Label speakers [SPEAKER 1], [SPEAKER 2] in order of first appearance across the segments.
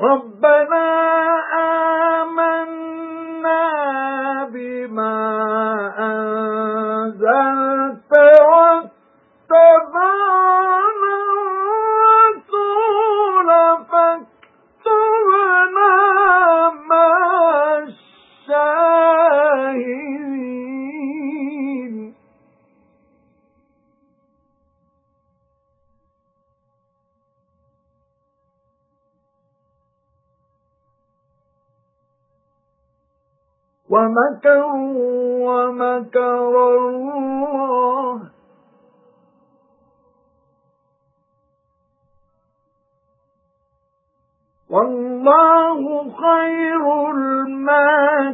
[SPEAKER 1] رَبَّنَا وَمَكَرُوا وَمَكَرَ اللَّهُ. وَاللَّهُ خَيْرُ الْمَاكِرِينَ.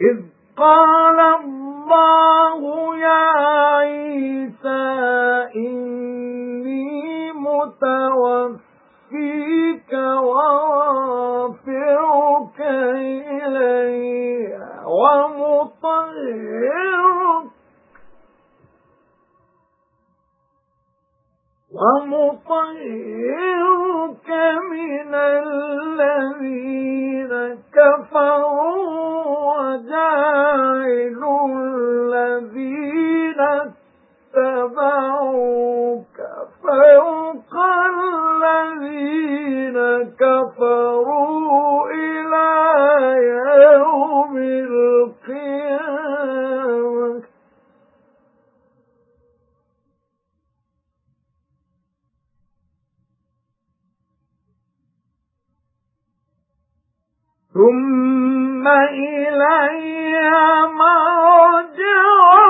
[SPEAKER 1] إِذْ قَالَ اللَّهُ مُتَوَفِّيكَ وَرَافِعُكَ إِلَيَّ وَمُطَهِّرُكَ وَمُطَهِّرُكَ مِنَ الَّذِينَ كَفَرُوا وَجَاعِلُ الَّذِينَ اتَّبَعُوكَ فَوْقَ ثُمَّ إِلَيَّ مَرْجِعُكُمْ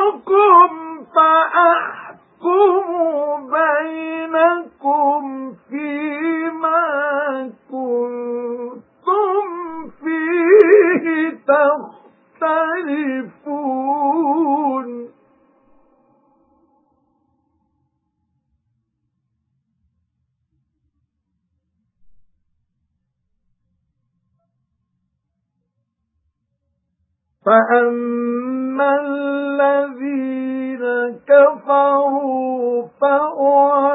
[SPEAKER 1] فَأَحْكُمُ بَيْنَكُمْ فِيمَا كُنتُمْ فِيهِ تَخْتَلِفُونَ فَأَمَّا الَّذِينَ كَفَرُوا فَأُعَذِّبُهُمْ